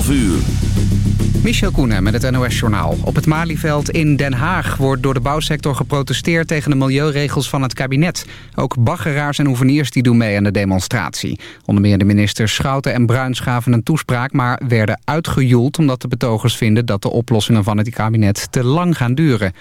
12 uur. Michel Koenen met het NOS-journaal. Op het Malieveld in Den Haag wordt door de bouwsector geprotesteerd... tegen de milieuregels van het kabinet. Ook baggeraars en hoeveniers die doen mee aan de demonstratie. Onder meer de ministers Schouten en Bruins gaven een toespraak... maar werden uitgejoeld omdat de betogers vinden... dat de oplossingen van het kabinet te lang gaan duren.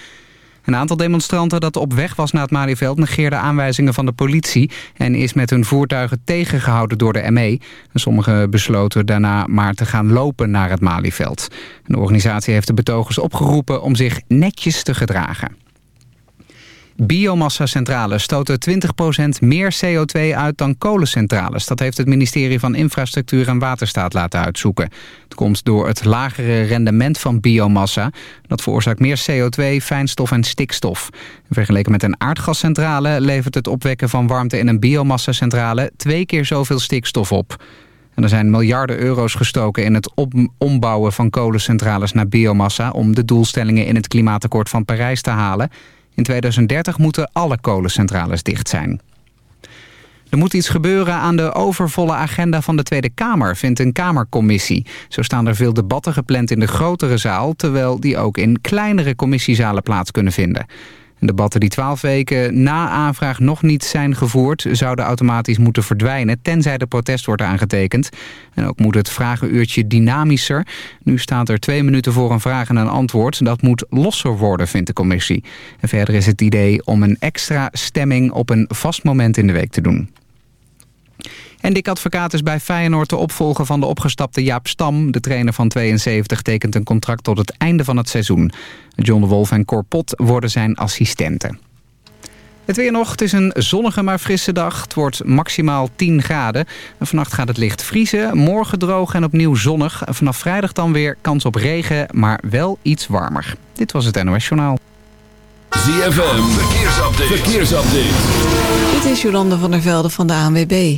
Een aantal demonstranten dat op weg was naar het Malieveld... negeerde aanwijzingen van de politie... en is met hun voertuigen tegengehouden door de ME. Sommigen besloten daarna maar te gaan lopen naar het Malieveld. De organisatie heeft de betogers opgeroepen om zich netjes te gedragen. Biomassa-centrales stoten 20% meer CO2 uit dan kolencentrales. Dat heeft het ministerie van Infrastructuur en Waterstaat laten uitzoeken. Het komt door het lagere rendement van biomassa. Dat veroorzaakt meer CO2, fijnstof en stikstof. Vergeleken met een aardgascentrale levert het opwekken van warmte in een biomassa-centrale twee keer zoveel stikstof op. En er zijn miljarden euro's gestoken in het ombouwen van kolencentrales naar biomassa... om de doelstellingen in het klimaatakkoord van Parijs te halen... In 2030 moeten alle kolencentrales dicht zijn. Er moet iets gebeuren aan de overvolle agenda van de Tweede Kamer, vindt een Kamercommissie. Zo staan er veel debatten gepland in de grotere zaal, terwijl die ook in kleinere commissiezalen plaats kunnen vinden. Debatten die twaalf weken na aanvraag nog niet zijn gevoerd... zouden automatisch moeten verdwijnen, tenzij de protest wordt aangetekend. En ook moet het vragenuurtje dynamischer. Nu staat er twee minuten voor een vraag en een antwoord. Dat moet losser worden, vindt de commissie. En verder is het idee om een extra stemming op een vast moment in de week te doen. En Dick Advocaat is bij Feyenoord de opvolger van de opgestapte Jaap Stam. De trainer van 72 tekent een contract tot het einde van het seizoen. John de Wolf en Corpot worden zijn assistenten. Het weer nog. Het is een zonnige maar frisse dag. Het wordt maximaal 10 graden. vannacht gaat het licht vriezen. Morgen droog en opnieuw zonnig. Vanaf vrijdag dan weer kans op regen, maar wel iets warmer. Dit was het NOS Journaal. ZFM. Verkeersupdate. Verkeersupdate. Dit is Jolande van der Velde van de ANWB.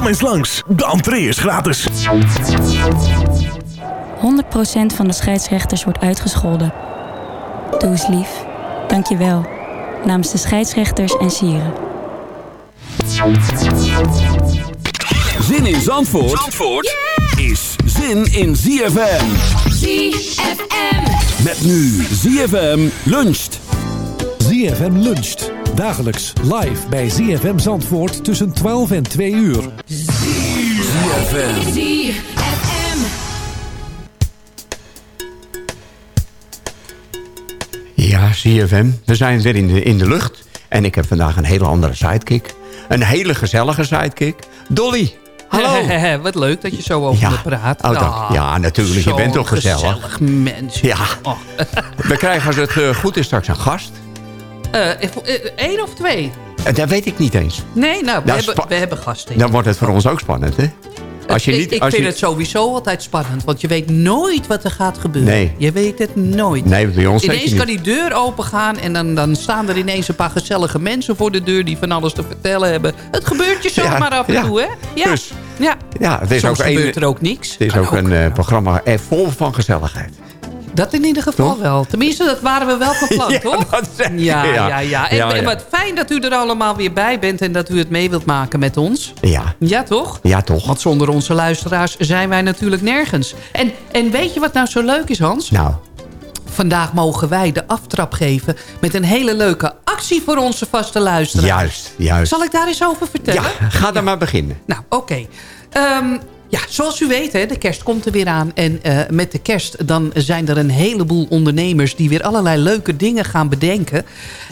Kom eens langs, de entree is gratis. 100% van de scheidsrechters wordt uitgescholden. Doe eens lief. Dank je wel. Namens de scheidsrechters en sieren. Zin in Zandvoort, Zandvoort is zin in ZFM. ZFM. Met nu ZFM luncht. ZFM luncht. Dagelijks live bij ZFM Zandvoort tussen 12 en 2 uur. ZFM. ZFM. Ja, CFM. We zijn weer in de, in de lucht. En ik heb vandaag een hele andere sidekick. Een hele gezellige sidekick. Dolly. Hallo. Wat leuk dat je zo over Ja. me praat. Oh, dank. Ja, natuurlijk. Je bent toch gezellig? gezellig mens. Ja. Oh. We krijgen als het eh, goed is straks een gast. Eh, eh, één of twee? En dat weet ik niet eens. Nee, nou, we, Nou, hebben, we hebben gasten. Dan wordt het voor ons ook spannend, hè? Als je ik niet, ik als vind je, het sowieso altijd spannend, want je weet nooit wat er gaat gebeuren. Nee. Je weet het nooit. Nee, bij ons Ineens kan die deur open gaan en dan, dan staan er ineens een paar gezellige mensen voor de deur die van alles te vertellen hebben. Het gebeurt je Ja, zomaar af en ja. toe, hè? Ja. Dus, ja. Ja, het is Soms ook een- gebeurt er ook niks. Het is ook een eh, programma eh, vol van gezelligheid. Dat in ieder geval wel. Tenminste, dat waren we wel van plan, Ja, toch? ja, ja. ja, ja. En, Ja, ja. en wat fijn dat u er allemaal weer bij bent... en dat u het mee wilt maken met ons. Ja, Ja, toch? ja toch. Want zonder onze luisteraars zijn wij natuurlijk nergens. En, en weet je wat nou zo leuk is, Hans? Nou, Vandaag mogen wij de aftrap geven... met een hele leuke actie voor onze vaste luisteraars. juist, juist. Zal ik daar eens over vertellen? Ja, ga dan maar beginnen. Nou, oké. Ehm, ja, zoals u weet, hè, de kerst komt er weer aan. En eh, met de kerst dan zijn er een heleboel ondernemers... die weer allerlei leuke dingen gaan bedenken.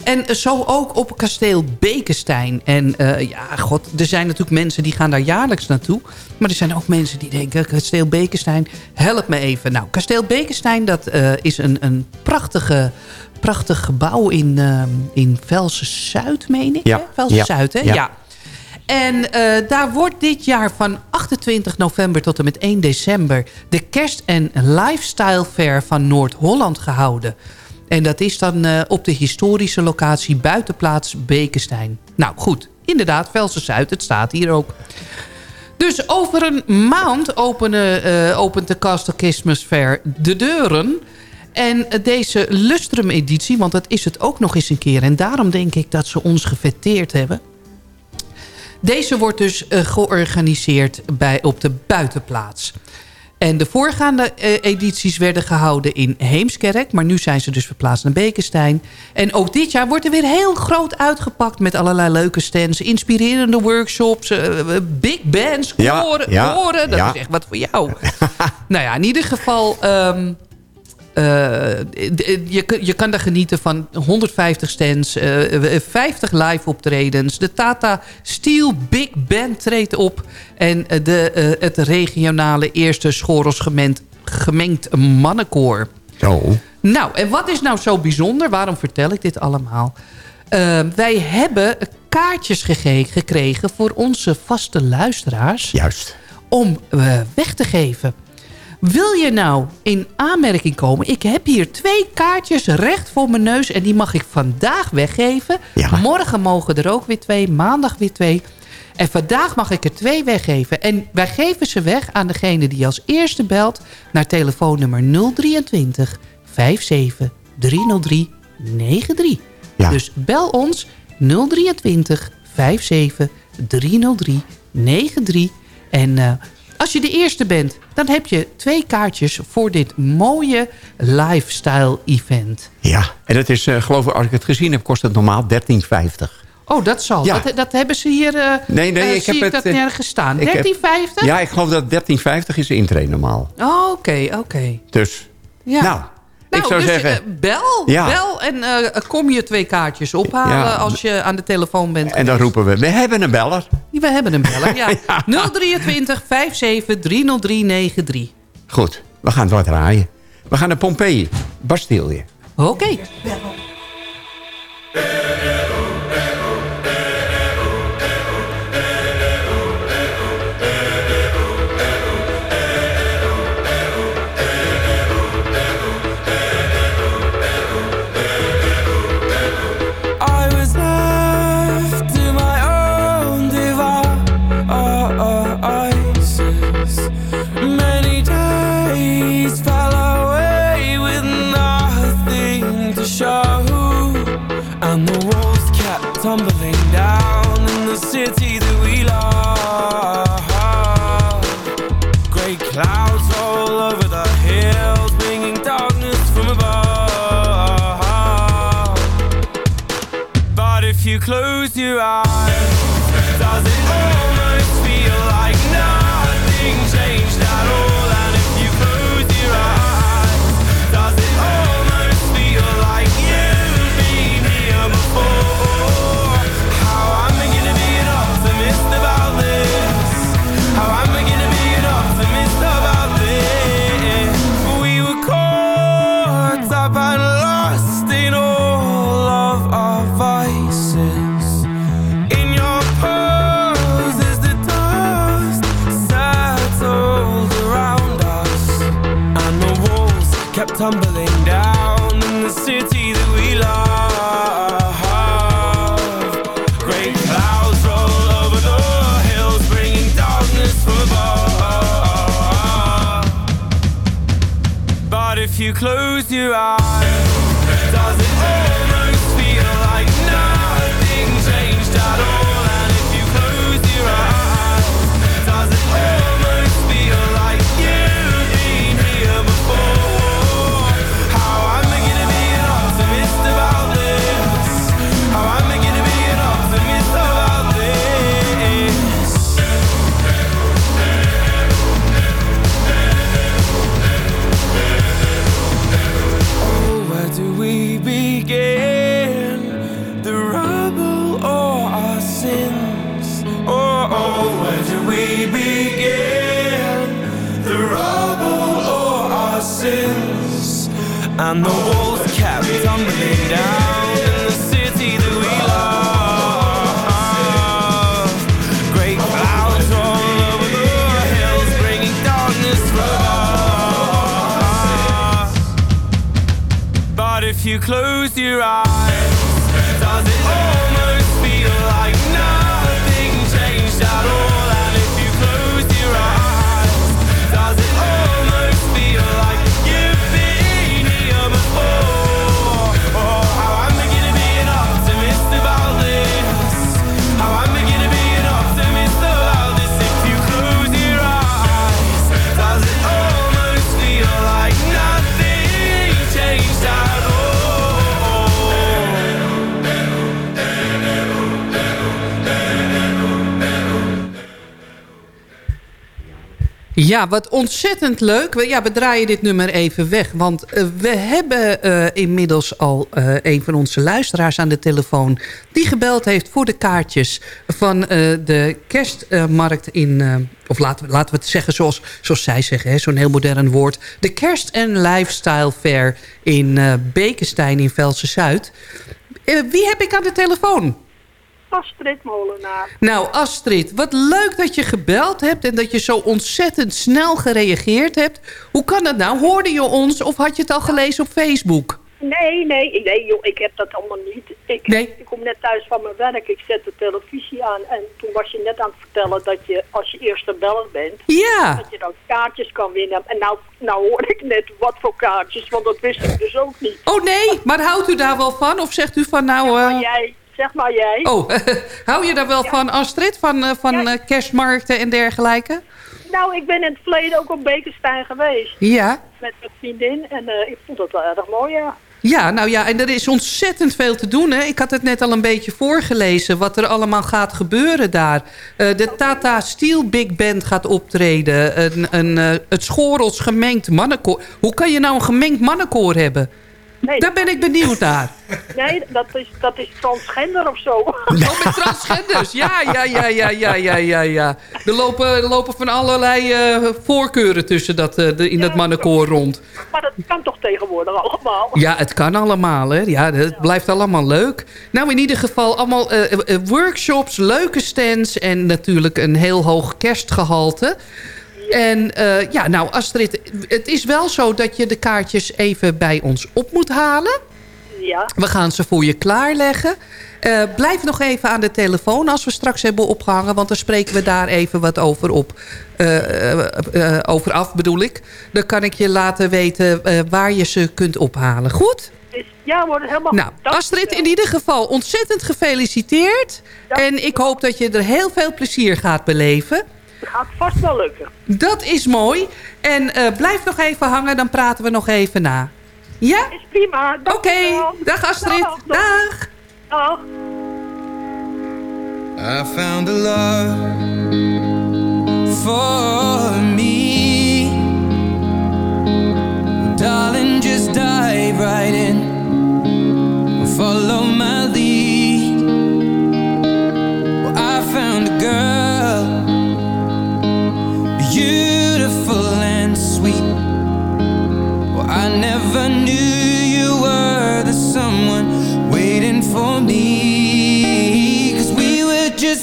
En zo ook op kasteel Bekenstein. En eh, ja, god, er zijn natuurlijk mensen die gaan daar jaarlijks naartoe. Maar er zijn ook mensen die denken... kasteel Bekenstein, help me even. Nou, kasteel Bekenstein, dat eh, is een, een prachtige... Prachtig gebouw in, ehm in Velsen-Zuid, meen ik. Ja? Velsen-Zuid, hè? ja. ja. En eh, daar wordt dit jaar van 28 november tot en met 1 december... de Kerst- en Lifestyle Fair van Noord-Holland gehouden. En dat is dan eh, op de historische locatie buitenplaats Bekenstein. Nou goed, inderdaad, Velsen-Zuid, het staat hier ook. Dus over een maand openen, eh, opent de Castle Christmas Fair de deuren... En deze Lustrum-editie, want dat is het ook nog eens een keer... en daarom denk ik dat ze ons gefeteerd hebben... Deze wordt dus eh, georganiseerd bij, op de buitenplaats. En de voorgaande eh, edities werden gehouden in Heemskerk. Maar nu zijn ze dus verplaatst naar Bekenstein. En ook dit jaar wordt er weer heel groot uitgepakt... met allerlei leuke stands, inspirerende workshops... eh, big bands, Ja, koren. ja, koren. Dat ja. is echt wat voor jou. nou ja, in ieder geval... ehm, eh, je, kun- je kan daar genieten van 150 stands, eh, 50 live optredens. De Tata Steel Big Band treedt op. En eh, de, eh, het regionale eerste Schoros gemengd, gemengd mannenkoor. Nou, en wat is nou zo bijzonder? Waarom vertel ik dit allemaal? Eh, wij hebben kaartjes gekregen voor onze vaste luisteraars Juist. om eh, weg te geven. Wil je nou in aanmerking komen? Ik heb hier twee kaartjes recht voor mijn neus... en die mag ik vandaag weggeven. Ja. Morgen mogen er ook weer twee, maandag weer twee. En vandaag mag ik er twee weggeven. En wij geven ze weg aan degene die als eerste belt... naar telefoonnummer 023 57 303 93. Ja. Dus bel ons 023 57 303 93. En eh, als je de eerste bent, dan heb je twee kaartjes voor dit mooie lifestyle event. Ja, en dat is, eh, geloof ik, als ik het gezien heb, kost het normaal 13,50. Oh, dat zal. Ja. Dat, dat hebben ze hier... eh Nee, nee, eh, ik zie heb ik het, dat eh, nergens staan. ik heb- 13,50? Ja, ik geloof dat 13,50 is de intree normaal. Oh, Oké, oké. Dus, Ja. nou, ik zou dus, zeggen... eh, bel, Ja. bel en eh, kom je twee kaartjes ophalen Ja. als je aan de telefoon bent. en dan roepen we, we hebben een beller. We hebben een beller, ja. 023 57 303 93. Goed, we gaan wat draaien. We gaan naar Pompeii, Bastille. Oké. I You your eyes. Ja, wat ontzettend leuk. Ja, we draaien dit nummer even weg. Want eh, we hebben eh, inmiddels al eh, een van onze luisteraars aan de telefoon... die gebeld heeft voor de kaartjes van de kerstmarkt in... of laten we, laten we het zeggen zoals, zoals zij zeggen, zo'n heel modern woord. De kerst- en lifestyle fair in Bekenstein in Velse-Zuid. Eh, wie heb ik aan de telefoon? Astrid Molenaar. Nou, Astrid, wat leuk dat je gebeld hebt... en dat je zo ontzettend snel gereageerd hebt. Hoe kan dat nou? Hoorde je ons of had je het al gelezen op Facebook? Nee, nee, nee joh, ik heb dat allemaal niet. Ik, Nee. ik kom net thuis van mijn werk, ik zet de televisie aan... en toen was je net aan het vertellen dat je, als je eerste beller bent... Ja. dat je dan kaartjes kan winnen. En nou, nou hoor ik net wat voor kaartjes, want dat wist ik dus ook niet. Oh nee, maar houdt u daar wel van? Of zegt u van nou... Maar eh, jij, zeg maar jij. Oh, hou je daar wel van, Astrid? Van, eh, van eh, kerstmarkten en dergelijke? Nou, ik ben in het verleden ook op Bekenstein geweest. Ja. Met mijn vriendin en eh, ik vond het wel erg mooi, ja. Ja, nou ja, en er is ontzettend veel te doen. Hè? Ik had het net al een beetje voorgelezen wat er allemaal gaat gebeuren daar. De Tata Steel Big Band gaat optreden. Een, een, het Schorels gemengd mannenkoor. Hoe kan je nou een gemengd mannenkoor hebben? Nee. Daar ben ik benieuwd naar. Nee, dat is, dat is transgender of zo. Oh, met transgenders. Ja, ja, ja, ja, ja, ja, ja, ja. Er lopen, er lopen van allerlei eh, voorkeuren tussen dat, eh, de, in dat mannenkoor rond. Maar dat kan toch tegenwoordig allemaal? Ja, het kan allemaal, hè. Ja, het blijft allemaal leuk. Nou, in ieder geval allemaal eh, workshops, leuke stands... en natuurlijk een heel hoog kerstgehalte. En eh, ja, nou Astrid, het is wel zo dat je de kaartjes even bij ons op moet halen. Ja. We gaan ze voor je klaarleggen. Eh, blijf nog even aan de telefoon als we straks hebben opgehangen... want dan spreken we daar even wat over, op, eh, over af, bedoel ik. Dan kan ik je laten weten waar je ze kunt ophalen. Goed? Ja, wordt helemaal Nou, Astrid, in ieder geval ontzettend gefeliciteerd. En ik hoop dat je er heel veel plezier gaat beleven. Het gaat vast wel lukken. Dat is mooi. En eh, blijf nog even hangen, dan praten we nog even na. Ja? Is prima. Oké, dag Astrid. Dag. Dag. I found a love for me. Darling, just dive right in. Follow my lead.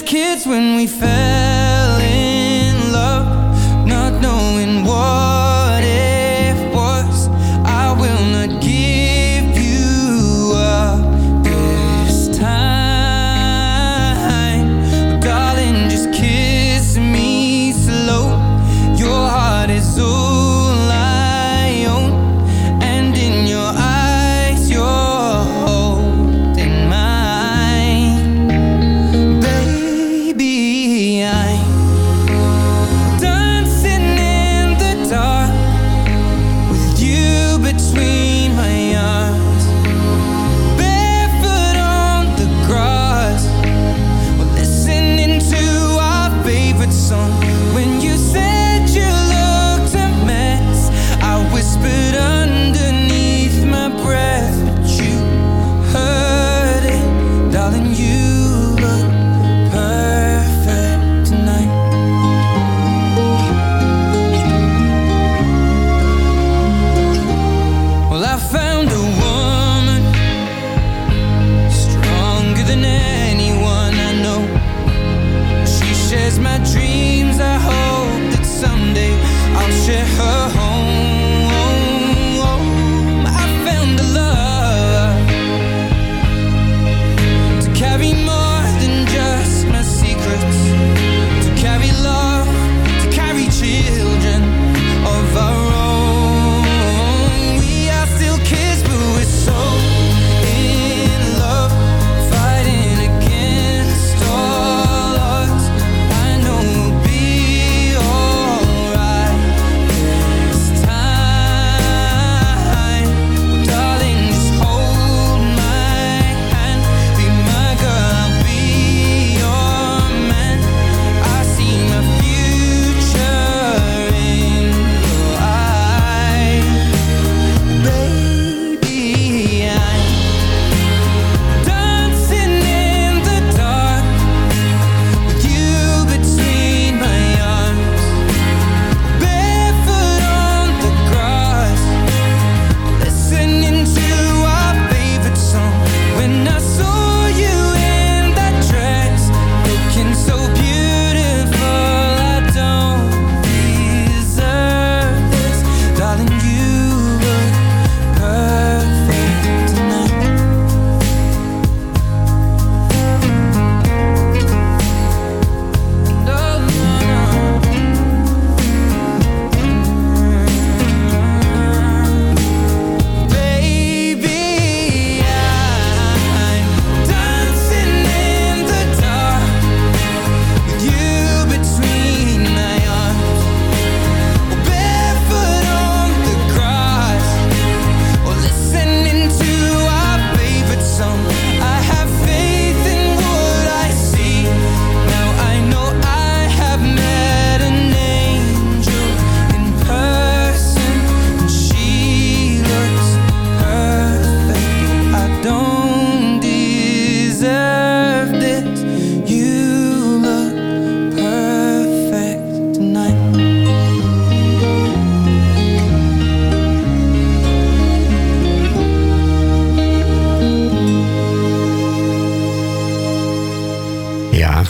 Kids when we fell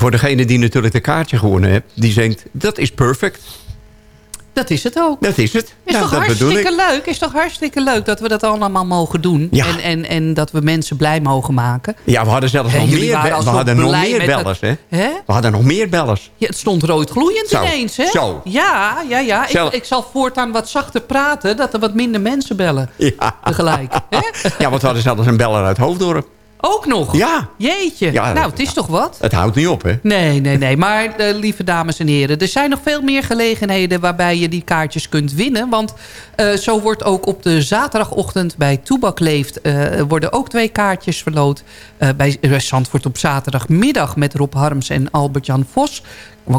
voor degene die natuurlijk de kaartje gewonnen heeft... die denkt, dat is perfect. Dat is het ook. Dat is het. Is Ja, toch dat hartstikke ik. leuk? Is toch hartstikke leuk dat we dat allemaal mogen doen? Ja. En, en, en dat we mensen blij mogen maken. Ja, we hadden zelfs En nog meer, we hadden nog meer bellers, hè? We hadden nog meer bellers. Ja, het stond rood gloeiend Zo, ineens, hè? zo. Ja, ja, ja. Ik, ik zal voortaan wat zachter praten, dat er wat minder mensen bellen. Ja. Tegelijk. Hè? Ja, want we hadden zelfs een beller uit Hoofddorp. Ook nog? Ja. Jeetje. Ja, nou, het is toch wat? Het houdt niet op, hè? Nee, nee, nee. Maar eh, lieve dames en heren, er zijn nog veel meer gelegenheden waarbij je die kaartjes kunt winnen. Want eh, zo wordt ook op de zaterdagochtend bij Toebak Leeft eh, worden ook twee kaartjes verloot. Bij Zandvoort op zaterdagmiddag met Rob Harms en Albert-Jan Vos.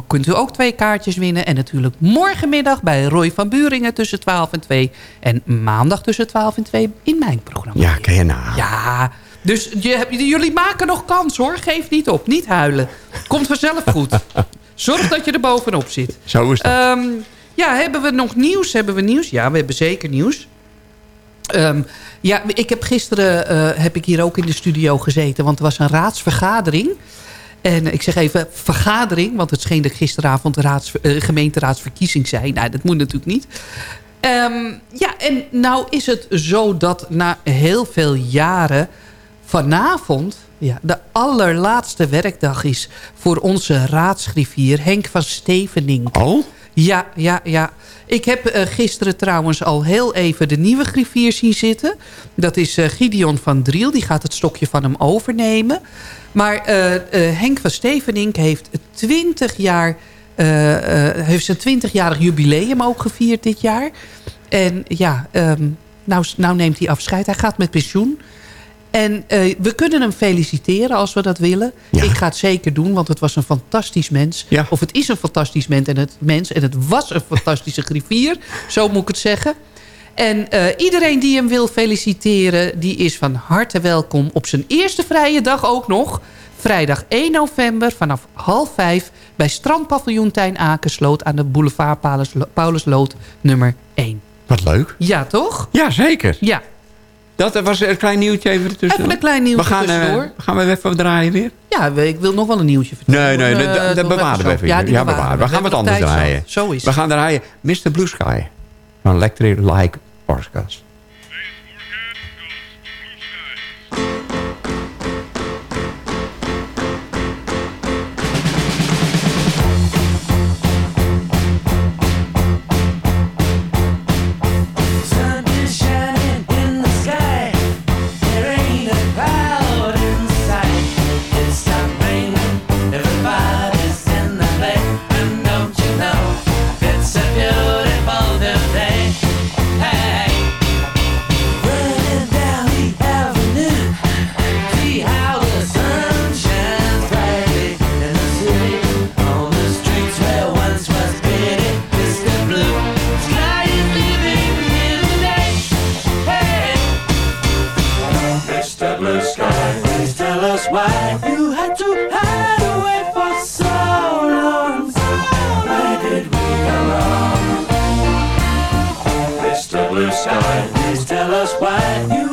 Kunt u ook twee kaartjes winnen. En natuurlijk morgenmiddag bij Roy van Buringen tussen 12 en 2. En maandag tussen 12 en 2 in mijn programma. Ja, ken je nou. Ja, dus je, jullie maken nog kans hoor. Geef niet op, niet huilen. Komt vanzelf goed. Zorg dat je er bovenop zit. Zo is dat. Ehm, ja, hebben we nog nieuws? Hebben we nieuws? Ja, we hebben zeker nieuws. Ehm, ja, ik heb gisteren eh, heb ik hier ook in de studio gezeten. Want er was een raadsvergadering. En ik zeg even vergadering. Want het scheen dat gisteravond de raads, eh, gemeenteraadsverkiezing zei. Nou, dat moet natuurlijk niet. Ehm, ja, en nou is het zo dat na heel veel jaren vanavond... Ja, de allerlaatste werkdag is voor onze raadsgriffier Henk van Stevening. Oh? Ja, ja, ja. Ik heb eh, gisteren trouwens al heel even de nieuwe griffier zien zitten. Dat is eh, Gideon van Driel. Die gaat het stokje van hem overnemen. Maar eh, Henk van Stevenink heeft 20 jaar... heeft zijn 20-jarig jubileum ook gevierd dit jaar. En ja, ehm, nou, nou neemt hij afscheid. Hij gaat met pensioen. En eh, we kunnen hem feliciteren als we dat willen. Ik ga het zeker doen, want het was een fantastisch mens. Of het is een fantastisch mens en, het, mens en het was een fantastische griffier. Zo moet ik het zeggen. En eh, iedereen die hem wil feliciteren... die is van harte welkom op zijn eerste vrije dag ook nog. Vrijdag 1 november vanaf half vijf... bij strandpaviljoen Tijn Akersloot... aan de boulevard Paulus, Paulusloot nummer 1. Wat leuk. Ja, toch? Ja, zeker. Ja. Dat was een klein nieuwtje even ertussen. Even een klein nieuwtje we gaan, eh, gaan we even draaien weer? Ja, we- ik wil nog wel een nieuwtje vertellen. Nee, nee, Eh, dat, bewaren we even. Ja, die bewaren bewaren. We gaan wat anders draaien. Zo, zo is We gaan draaien Mr. Blue Sky van Electric Like Orcas. Why you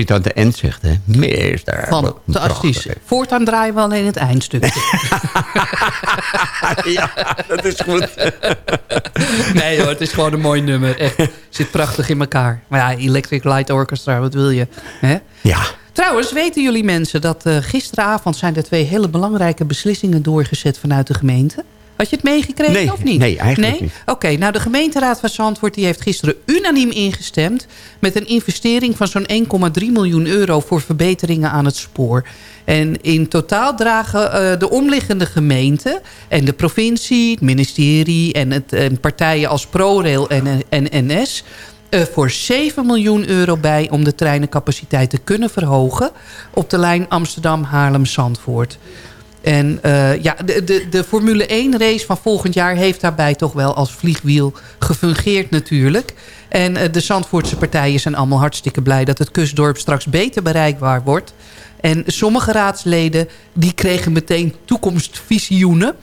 Het aan de end zegt, hè. Meester. Fantastisch. Voortaan draaien we alleen het eindstuk. ja, dat is goed. nee hoor, het is gewoon een mooi nummer. Echt, zit prachtig in elkaar. Maar ja, Electric Light Orchestra, wat wil je? Hè? Ja. Trouwens, weten jullie mensen dat eh, gisteravond zijn er twee hele belangrijke beslissingen doorgezet vanuit de gemeente? Had je het meegekregen Nee, of niet? nee, eigenlijk niet. Oké, nou de gemeenteraad van Zandvoort die heeft gisteren unaniem ingestemd... met een investering van zo'n 1,3 miljoen euro voor verbeteringen aan het spoor. En in totaal dragen eh, de omliggende gemeenten en de provincie, het ministerie... en, het, en partijen als ProRail en, en NS... eh, voor 7 miljoen euro bij om de treinencapaciteit te kunnen verhogen... op de lijn Amsterdam-Haarlem-Zandvoort. En eh, ja, de, de, de Formule 1 race van volgend jaar heeft daarbij toch wel als vliegwiel gefungeerd natuurlijk. En eh, de Zandvoortse partijen zijn allemaal hartstikke blij dat het kustdorp straks beter bereikbaar wordt. En sommige raadsleden die kregen meteen toekomstvisioenen.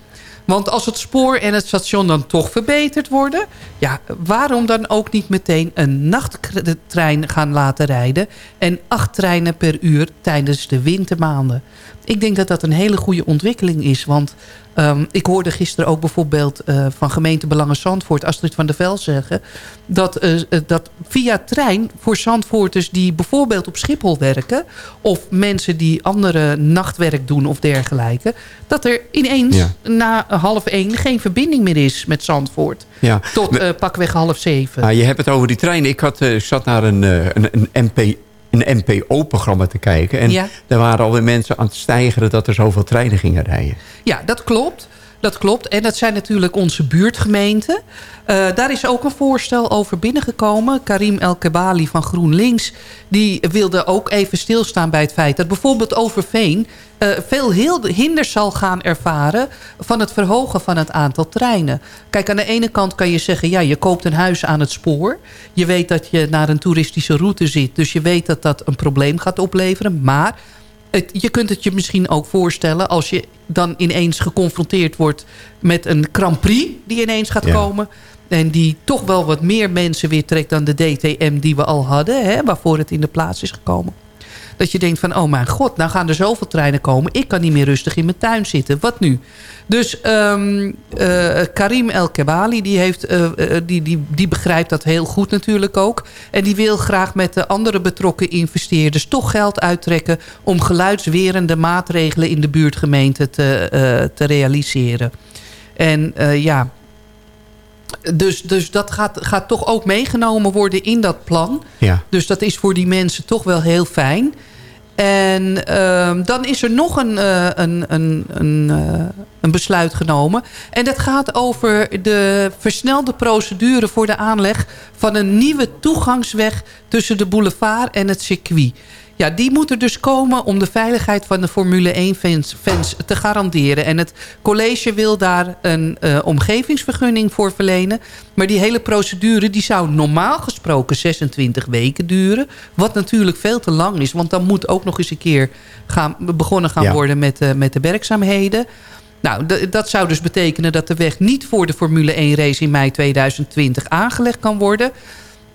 Want als het spoor en het station dan toch verbeterd worden... ja, waarom dan ook niet meteen een nachttrein gaan laten rijden... en acht treinen per uur tijdens de wintermaanden? Ik denk dat dat een hele goede ontwikkeling is. Want ehm, ik hoorde gisteren ook bijvoorbeeld eh, van gemeente Belangen Zandvoort... Astrid van der Vel zeggen... Dat, eh, eh, dat via trein voor Zandvoorters die bijvoorbeeld op Schiphol werken... of mensen die andere nachtwerk doen of dergelijke... dat er ineens Ja. na half één geen verbinding meer is met Zandvoort. Ja. Tot eh, pakweg half zeven. Ah, je hebt het over die treinen. Ik had, zat naar een, een, een, MP, een NPO-programma te kijken. En Ja. er waren alweer mensen aan het stijgeren... dat er zoveel treinen gingen rijden. Ja, dat klopt. Dat klopt. En dat zijn natuurlijk onze buurtgemeenten. Eh, daar is ook een voorstel over binnengekomen. Karim El Kebali van GroenLinks... die wilde ook even stilstaan bij het feit... dat bijvoorbeeld Overveen... eh, veel heel hinder zal gaan ervaren... van het verhogen van het aantal treinen. Kijk, aan de ene kant kan je zeggen... ja, je koopt een huis aan het spoor. Je weet dat je naar een toeristische route zit. Dus je weet dat dat een probleem gaat opleveren. Maar het, je kunt het je misschien ook voorstellen... als je dan ineens geconfronteerd wordt met een Grand Prix... die ineens gaat Ja. komen... en die toch wel wat meer mensen weer trekt dan de DTM die we al hadden... Hè, waarvoor het in de plaats is gekomen. Dat je denkt van, oh mijn god, nou gaan er zoveel treinen komen... ik kan niet meer rustig in mijn tuin zitten. Wat nu? Dus ehm, eh, Karim El Kebali, die, heeft, eh, eh, die, die, die begrijpt dat heel goed natuurlijk ook. En die wil graag met de andere betrokken investeerders... toch geld uittrekken om geluidswerende maatregelen... in de buurtgemeente te, te realiseren. En ja, dus, dus dat gaat, gaat toch ook meegenomen worden in dat plan. Ja. Dus dat is voor die mensen toch wel heel fijn. En ehm, dan is er nog een, eh, een, een, een, eh, een besluit genomen. En dat gaat over de versnelde procedure voor de aanleg... van een nieuwe toegangsweg tussen de boulevard en het circuit. Ja, die moet er dus komen om de veiligheid van de Formule 1-fans fans te garanderen. En het college wil daar een eh, omgevingsvergunning voor verlenen. Maar die hele procedure die zou normaal gesproken 26 weken duren. Wat natuurlijk veel te lang is. Want dan moet ook nog eens een keer gaan, begonnen gaan Ja. worden met, eh, met de werkzaamheden. Nou, dat zou dus betekenen dat de weg niet voor de Formule 1 race in mei 2020 aangelegd kan worden.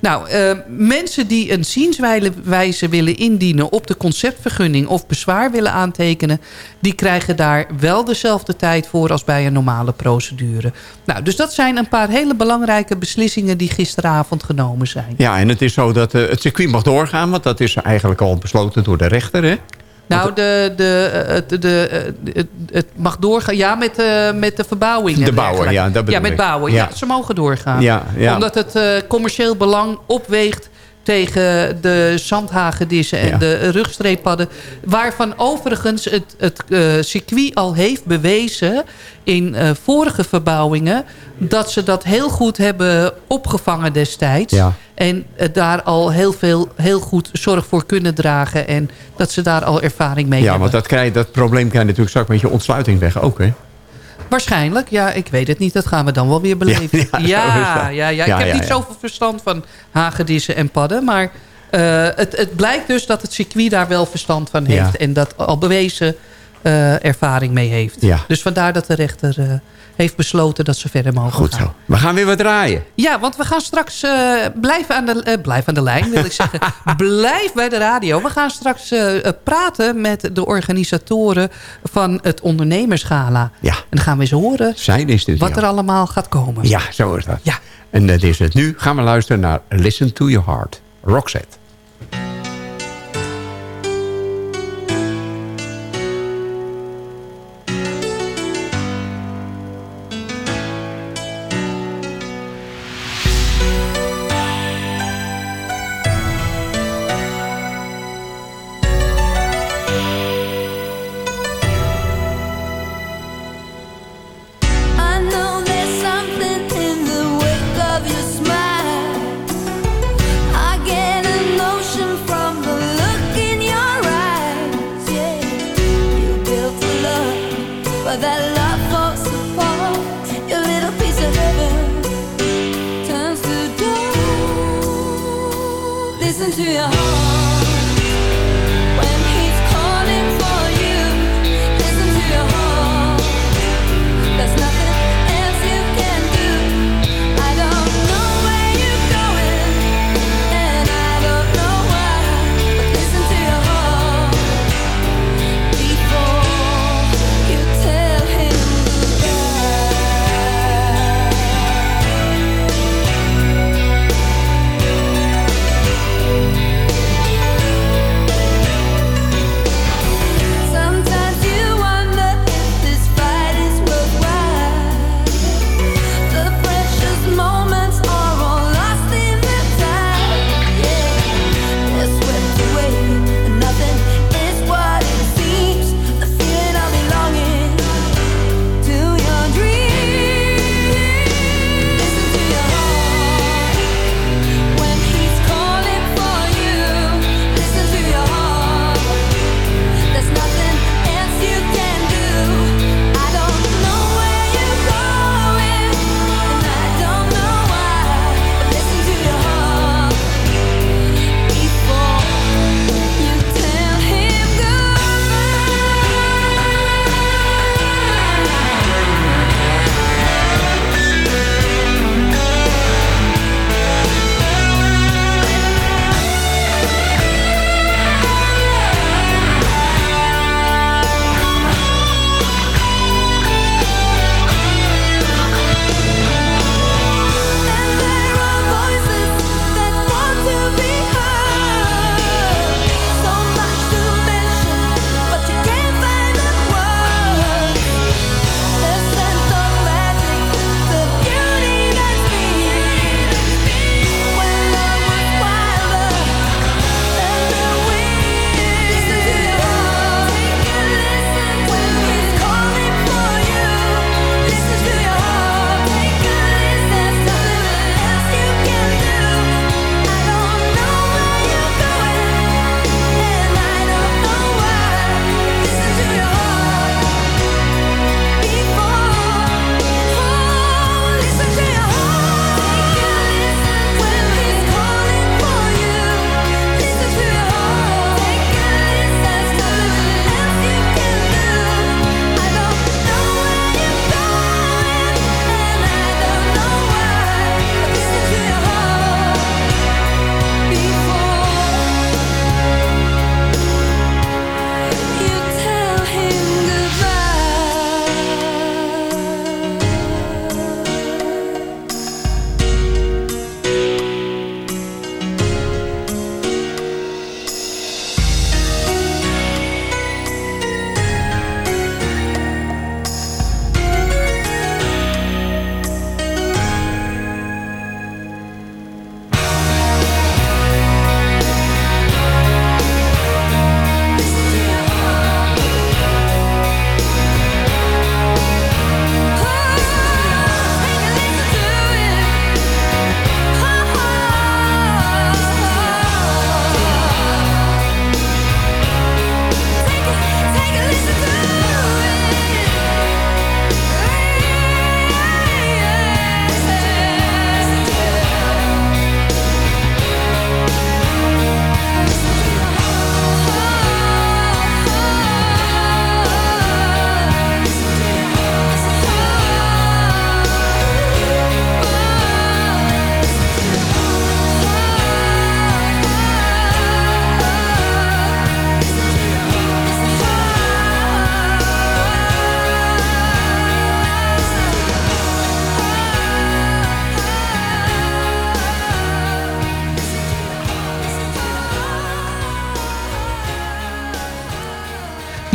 Nou, eh, mensen die een zienswijze willen indienen op de conceptvergunning of bezwaar willen aantekenen, die krijgen daar wel dezelfde tijd voor als bij een normale procedure. Nou, dus dat zijn een paar hele belangrijke beslissingen die gisteravond genomen zijn. Ja, en het is zo dat eh, het circuit mag doorgaan... want dat is eigenlijk al besloten door de rechter, hè? Nou, de, de, eh, het- de, de, het, het mag doorgaan. Ja, met, eh, met de verbouwingen. De bouwen, ja, dat bedoel Ja, met bouwen. Ja. Ze mogen doorgaan. Ja, ja. Omdat het eh, commercieel belang opweegt tegen de zandhagedissen en Ja. de rugstreeppadden. Waarvan overigens het, het eh, circuit al heeft bewezen in eh, vorige verbouwingen... dat ze dat heel goed hebben opgevangen destijds. Ja. En eh, daar al heel veel, heel goed zorg voor kunnen dragen. En dat ze daar al ervaring mee Ja, hebben. want dat, krijg, dat probleem krijg je natuurlijk straks met je ontsluiting weg ook, hè? Waarschijnlijk, ja, ik weet het niet. Dat gaan we dan wel weer beleven. Ja, Ja, ja, Ik heb ja, niet ja. zoveel verstand van hagedissen en padden. Maar eh, het, het blijkt dus dat het circuit daar wel verstand van heeft. Ja. En dat al bewezen eh, ervaring mee heeft. Ja. Dus vandaar dat de rechter eh, heeft besloten dat ze verder mogen Goed gaan. zo. We gaan weer wat draaien. Ja, want we gaan straks uh, blijven aan de, uh, blijf aan de lijn, wil ik zeggen. blijf bij de radio. We gaan straks uh, praten met de organisatoren van het ondernemersgala. Ja. En dan gaan we eens horen Zijn is dit, wat er allemaal gaat komen. Ja, zo is dat. Ja. En dat is het. Nu gaan we luisteren naar Listen to Your Heart. Roxette.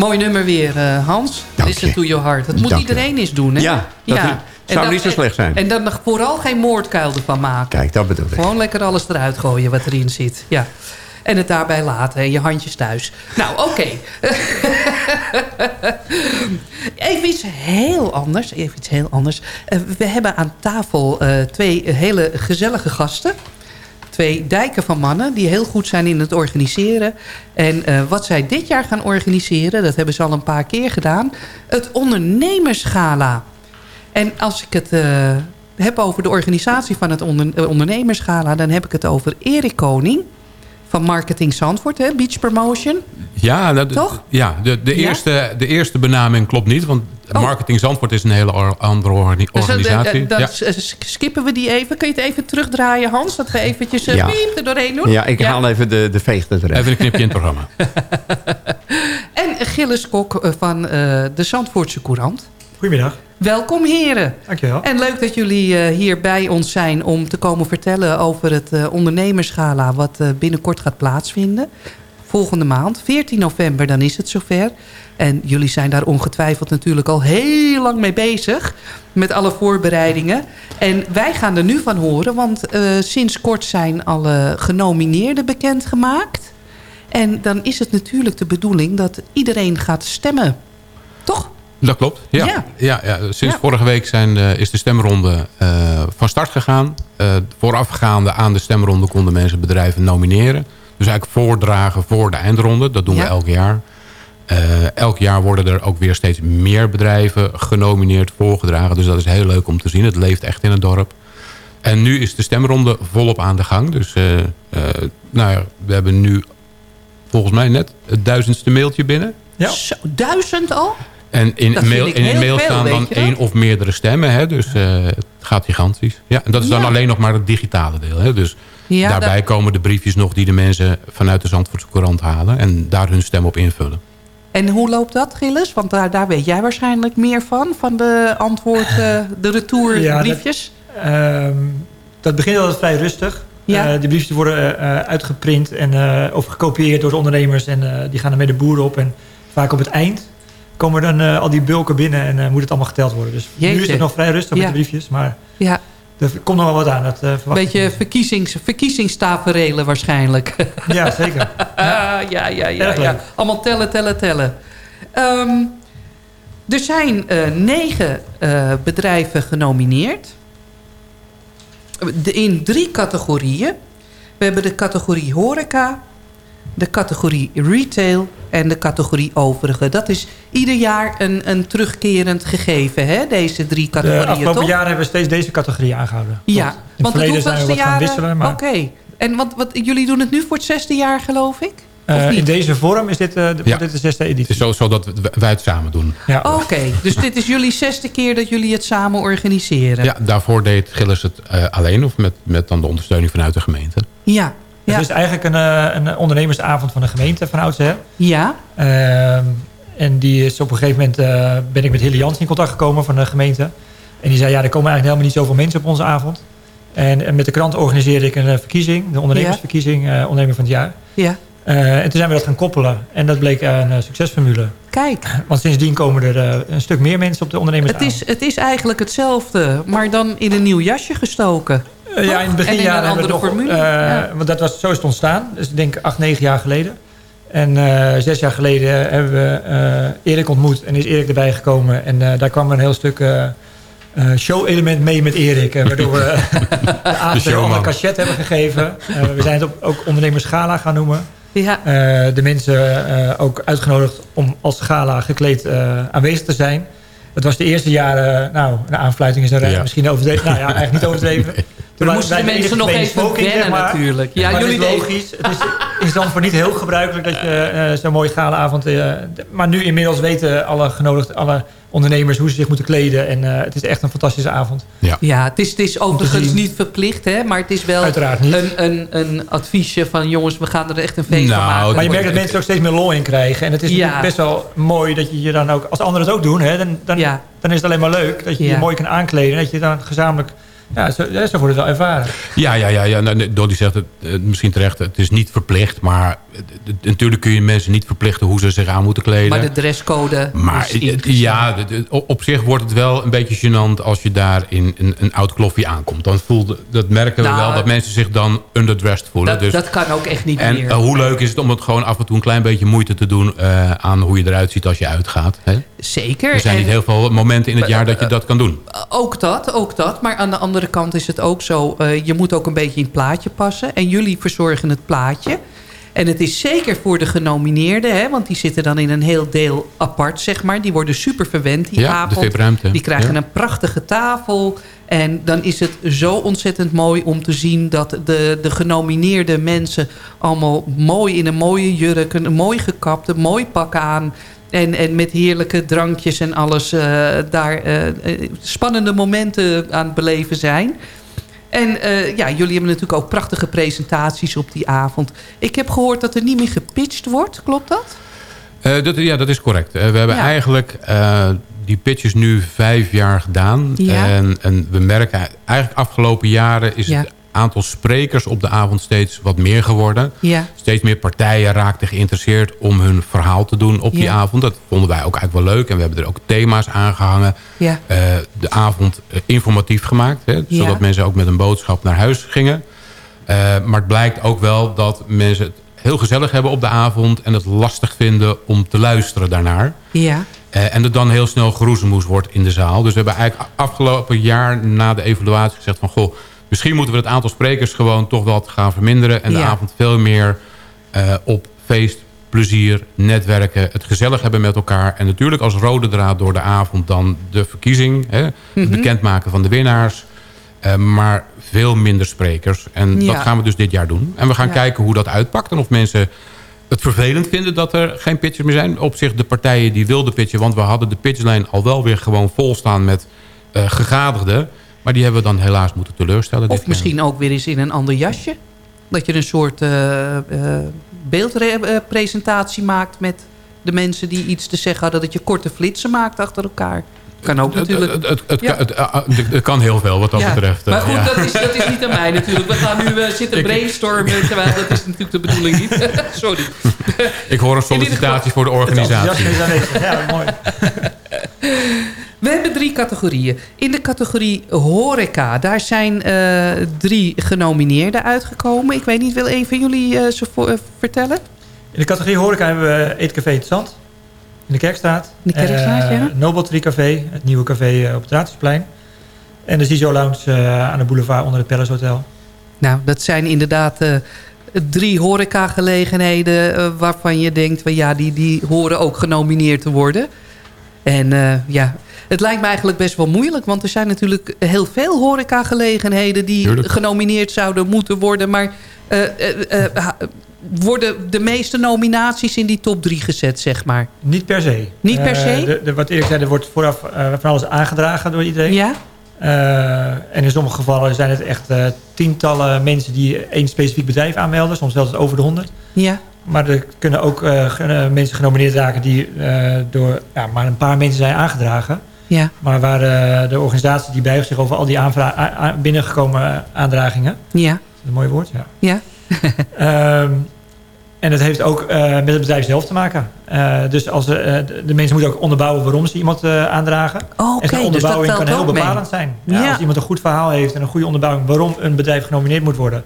Mooi nummer weer, eh, Hans. Dank Listen je. to your heart. Dat moet Dank je. iedereen eens doen, hè? Ja, dat is- zou dan- niet zo slecht zijn. En dan nog vooral geen moordkuil ervan maken. Kijk, dat bedoel ik. Gewoon lekker alles eruit gooien wat erin zit. Ja. En het daarbij laten. En je handjes thuis. Nou, oké. even iets heel anders. Even iets heel anders. Eh, we hebben aan tafel eh, twee hele gezellige gasten. Twee dijken van mannen die heel goed zijn in het organiseren. En eh, wat zij dit jaar gaan organiseren, dat hebben ze al een paar keer gedaan. Het ondernemersgala. En als ik het eh, heb over de organisatie van het onder, eh, ondernemersgala... dan heb ik het over Erik Koning van Marketing Zandvoort, hè, Beach Promotion. Ja, dat, Toch? ja, de, de, Ja? Eerste, de eerste benaming klopt niet. Want Oh. Marketing Zandvoort is een hele andere Dus, eh, organisatie. eh, dan ja. s- eh, skippen we die even. Kun je het even terugdraaien, Hans? Dat we eventjes uh, Ja. piep er doorheen doen? Ja, ik haal even de, de veeg er Even een knipje in het programma. En Gilles Kok eh, van eh, de Zandvoortse Courant. Goedemiddag. Welkom heren. Dankjewel. En leuk dat jullie eh, hier bij ons zijn om te komen vertellen over het eh, ondernemersgala wat eh, binnenkort gaat plaatsvinden. Volgende maand, 14 november, dan is het zover. En jullie zijn daar ongetwijfeld natuurlijk al heel lang mee bezig. Met alle voorbereidingen. En wij gaan er nu van horen, want eh, sinds kort zijn alle genomineerden bekendgemaakt. En dan is het natuurlijk de bedoeling dat iedereen gaat stemmen. Toch? Dat klopt, ja. Ja. ja. ja, sinds Ja. vorige week zijn, eh, is de stemronde eh, van start gegaan. Voorafgaande aan de stemronde konden mensen bedrijven nomineren. Dus eigenlijk voordragen voor de eindronde. Dat doen Ja. we elk jaar. Eh, elk jaar worden er ook weer steeds meer bedrijven genomineerd, voorgedragen. Dus dat is heel leuk om te zien. Het leeft echt in het dorp. En nu is de stemronde volop aan de gang. Dus eh, eh, nou ja, we hebben nu volgens mij net het duizendste mailtje binnen. Ja. Zo, duizend al? En in, een mail, in een mail staan dan één of meerdere stemmen. Hè? Dus eh, het gaat gigantisch. Ja, en dat is dan Ja. alleen nog maar het digitale deel. Hè? Dus Ja, daarbij dat- komen de briefjes nog die de mensen vanuit de Zandvoortse Courant halen. En daar hun stem op invullen. En hoe loopt dat, Gilles? Want daar, daar weet jij waarschijnlijk meer van. Van de antwoord, eh, de Ja, dat- retourbriefjes. Ehm, dat begint altijd vrij rustig. Ja. Eh, die briefjes worden eh, uitgeprint en, eh, of gekopieerd door de ondernemers. En eh, die gaan dan met de boeren op. En vaak op het eind komen dan eh, al die bulken binnen en eh, moet het allemaal geteld worden. Dus nu is het nog vrij rustig Ja. met de briefjes. Maar ja, er komt nog wel wat aan. Dat, eh, beetje verkiezings, verkiezingstaferelen waarschijnlijk. Ja, zeker. ja, ja, ja, ja. Allemaal tellen, tellen, tellen. Ehm, er zijn eh, negen eh, bedrijven genomineerd. In drie categorieën. We hebben de categorie horeca, de categorie retail en de categorie overige. Dat is ieder jaar een, een terugkerend gegeven, hè? deze drie De categorieën, afgelopen toch? jaren hebben we steeds deze categorie aangehouden. Ja. In het want het verleden zijn we wat gaan jaren... wisselen. Maar Oké, en wat, wat, jullie doen het nu voor het zesde jaar, geloof ik? Of eh, niet? in deze vorm is dit, eh, de, Ja. dit de zesde Het editie. is zo, zo dat wij het samen doen. Ja. Oké, dus dit is jullie zesde keer dat jullie het samen organiseren. Ja, daarvoor deed Gilles het eh, alleen of met, met dan de ondersteuning vanuit de gemeente. Ja, ja, Het is eigenlijk een, eh, een ondernemersavond van de gemeente van oudsher. ja. Ehm, en die is op een gegeven moment eh, ben ik met Hilly Jans in contact gekomen van de gemeente. En die zei, ja, er komen eigenlijk helemaal niet zoveel mensen op onze avond. En, en met de krant organiseerde ik een eh, verkiezing, de ondernemersverkiezing, eh, ondernemer van het jaar. ja. En toen zijn we dat gaan koppelen. En dat bleek een succesformule. Kijk, Want sindsdien komen er een stuk meer mensen op de het ondernemersavond. is, het is eigenlijk hetzelfde, maar dan in een nieuw jasje gestoken. Ja, in het En in beginjaren een hebben we andere nog... formule, eh, ja. Want dat was, zo is het ontstaan. Dus ik denk acht, negen jaar geleden. En eh, zes jaar geleden hebben we eh, Erik ontmoet. En is Erik erbij gekomen. En eh, daar kwam een heel stuk show-element mee met Erik. waardoor we de avond een cachet hebben gegeven. We zijn het op, ook ondernemers gala gaan noemen. Ja, Eh, de mensen eh, ook uitgenodigd om als gala gekleed eh, aanwezig te zijn. Dat was de eerste jaren, nou, de aanfluiting is een Ja. misschien overdreven. Nou ja, eigenlijk niet overdreven. Toen Dan waren moesten de mensen nog even smoking, wennen zeg maar. natuurlijk. Ja, maar jullie het is deden- logisch. Het is in Zandvoort niet heel gebruikelijk dat je eh, zo'n mooie galaavond... eh, d- maar nu inmiddels weten alle genodigd, alle ondernemers hoe ze zich moeten kleden. En eh, het is echt een fantastische avond. Ja, het is, het is overigens niet verplicht, hè, maar het is wel Uiteraard niet. Een, een, een adviesje van jongens, we gaan er echt een feest van Nou, maken. Maar je merkt dat mensen er ook steeds meer lol in krijgen. En het is Ja. natuurlijk best wel mooi dat je je dan ook... Als anderen het ook doen, hè, dan, dan, Ja. dan is het alleen maar leuk. Dat je Ja. je mooi kan aankleden. En dat je dan gezamenlijk Ja, zo, ja, zo wordt het wel ervaren. Ja, ja, ja, ja. Nou, nee, Dolly zegt het eh, misschien terecht. Het is niet verplicht. Maar natuurlijk kun je mensen niet verplichten hoe ze zich aan moeten kleden. Maar de dresscode Maar is ja, op zich wordt het wel een beetje gênant als je daar in een, een oud kloffie aankomt. Dan voelde, dat merken we Nou, wel, dat mensen zich dan underdressed voelen. Dat, dus, dat kan ook echt niet en meer. eh, hoe leuk is het om het gewoon af en toe een klein beetje moeite te doen eh, aan hoe je eruit ziet als je uitgaat. Hè? Zeker. Er zijn En- niet heel veel momenten in het jaar dat je dat kan doen. Ook dat, ook dat. Maar aan de andere kant is het ook zo... eh, je moet ook een beetje in het plaatje passen. En jullie verzorgen het plaatje. En het is zeker voor de genomineerden... Hè, want die zitten dan in een heel deel apart, zeg maar. Die worden super verwend die Ja, de avond. VIP-ruimte. Die krijgen Ja. een prachtige tafel. En dan is het zo ontzettend mooi om te zien... dat de, de genomineerde mensen allemaal mooi in een mooie jurk... een mooi gekapt, een mooi pak aan... En, en met heerlijke drankjes en alles eh, daar eh, eh, spannende momenten aan het beleven zijn. En ja, jullie hebben natuurlijk ook prachtige presentaties op die avond. Ik heb gehoord dat er niet meer gepitcht wordt, klopt dat? Dat, ja, dat is correct. We hebben Ja. eigenlijk die pitches nu vijf jaar gedaan. Ja. En, en we merken eigenlijk afgelopen jaren is Ja. het aantal sprekers op de avond steeds wat meer geworden. Ja. Steeds meer partijen raakten geïnteresseerd om hun verhaal te doen op die avond. Dat vonden wij ook eigenlijk wel leuk. En we hebben er ook thema's aangehangen. Ja. Eh, de avond eh, informatief gemaakt. Hè. Zodat mensen ook met een boodschap naar huis gingen. Eh, maar het blijkt ook wel dat mensen het heel gezellig hebben op de avond... en het lastig vinden om te luisteren daarnaar. Ja. En er dan heel snel geroezemoes wordt in de zaal. Dus we hebben eigenlijk afgelopen jaar na de evaluatie gezegd van... goh, misschien moeten we het aantal sprekers gewoon toch wat gaan verminderen... en de Ja. avond veel meer eh, op feest, plezier, netwerken... het gezellig hebben met elkaar. En natuurlijk als rode draad door de avond dan de verkiezing... Hè, het Mhm. bekendmaken van de winnaars... Eh, maar veel minder sprekers. En Ja. dat gaan we dus dit jaar doen. En we gaan Ja. kijken hoe dat uitpakt. En of mensen het vervelend vinden dat er geen pitchers meer zijn. Op zich de partijen die wilden pitchen. Want we hadden de pitchlijn al wel weer gewoon vol staan met eh gegadigden. Maar die hebben we dan helaas moeten teleurstellen. dit Of misschien ook weer eens in een ander jasje. Dat je een soort eh, eh, beeldpresentatie maakt met de mensen die iets te zeggen hadden. Dat je korte flitsen maakt achter elkaar. Kan ook natuurlijk. Het, het, het, Ja. het, het- het- het kan heel veel wat dat Ja, betreft. Maar eh, goed, ja. dat, is, dat is niet aan mij natuurlijk. We gaan nu zitten brainstormen, terwijl dat is natuurlijk de bedoeling niet. Sorry. Ik hoor een sollicitatie voor de organisatie. Ja, mooi. We hebben drie categorieën. In de categorie horeca, daar zijn eh, drie genomineerden uitgekomen. Ik weet niet, wil een van jullie eh, ze voor, eh, vertellen? In de categorie horeca hebben we Eetcafé Het Zand. In de Kerkstraat. In de Kerkstraat, ja. Nobel Tree Café, het nieuwe café op het Raadhuisplein. En de Zizo Lounge aan de boulevard onder het Palace Hotel. Nou, dat zijn inderdaad drie horecagelegenheden uh, waarvan je denkt... Van, ja, die, die horen ook genomineerd te worden. En uh, ja, het lijkt me eigenlijk best wel moeilijk... want er zijn natuurlijk heel veel horecagelegenheden... die Tuurlijk. genomineerd zouden moeten worden. Maar uh, worden de meeste nominaties in die top drie gezet, zeg maar? Niet per se. Niet per se? Uh, de, de, wat Erik zei, er wordt vooraf van alles aangedragen door iedereen. Ja. en in sommige gevallen zijn het echt tientallen mensen... die één specifiek bedrijf aanmelden. Soms zelfs over de honderd. Ja. Maar er kunnen ook uh, mensen genomineerd raken die uh, door ja, maar een paar mensen zijn aangedragen. Ja. Maar waar uh, de organisatie die buigt zich over al die binnengekomen aandragingen. Ja. Dat is een mooi woord, ja. Ja. um, en dat heeft ook met het bedrijf zelf te maken. dus als de, de, mensen moeten ook onderbouwen waarom ze iemand aandragen. Oh, en zo'n onderbouwing dus kan heel bepalend mee. zijn. Ja, ja. Als iemand een goed verhaal heeft en een goede onderbouwing waarom een bedrijf genomineerd moet worden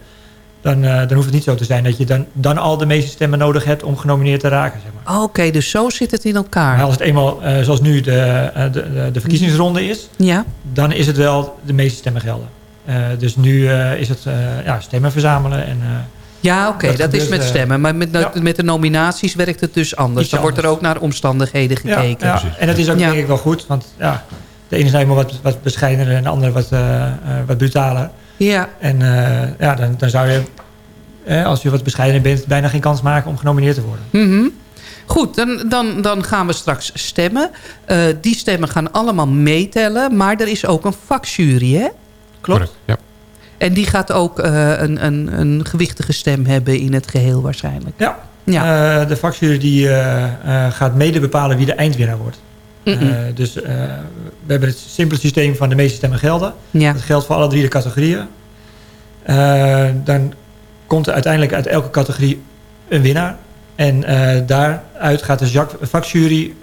dan, uh, dan hoeft het niet zo te zijn dat je dan, dan al de meeste stemmen nodig hebt om genomineerd te raken. Zeg maar. Oké, okay, dus zo zit het in elkaar. Maar als het eenmaal, uh, zoals nu, de, uh, de, de, de, verkiezingsronde is, ja. dan is het wel de meeste stemmen gelden. dus nu is het ja, stemmen verzamelen en... ja, oké, okay, dat, dat is met stemmen. Maar met, ja. met de nominaties werkt het dus anders. Iets dan anders. wordt er ook naar omstandigheden gekeken. Ja, ja. en dat is ook denk ik wel goed. Want ja, de ene is nou eenmaal wat, wat bescheidener en de andere wat, wat brutaler. Ja. En ja, dan, dan zou je als je wat bescheiden bent, bijna geen kans maken om genomineerd te worden. Mm -hmm. Goed, dan, dan, dan gaan we straks stemmen. Uh, die stemmen gaan allemaal meetellen, maar er is ook een vakjury, hè? Klopt? Correct, ja. En die gaat ook uh, een, een, een gewichtige stem hebben in het geheel waarschijnlijk. Ja, ja. Uh, de vakjury die, gaat mede bepalen wie de eindwinnaar wordt. Eh, dus eh, we hebben het simpele systeem van de meeste stemmen gelden. Ja. Dat geldt voor alle drie de categorieën. Eh, dan komt er uiteindelijk uit elke categorie een winnaar. En daaruit gaat de vakjury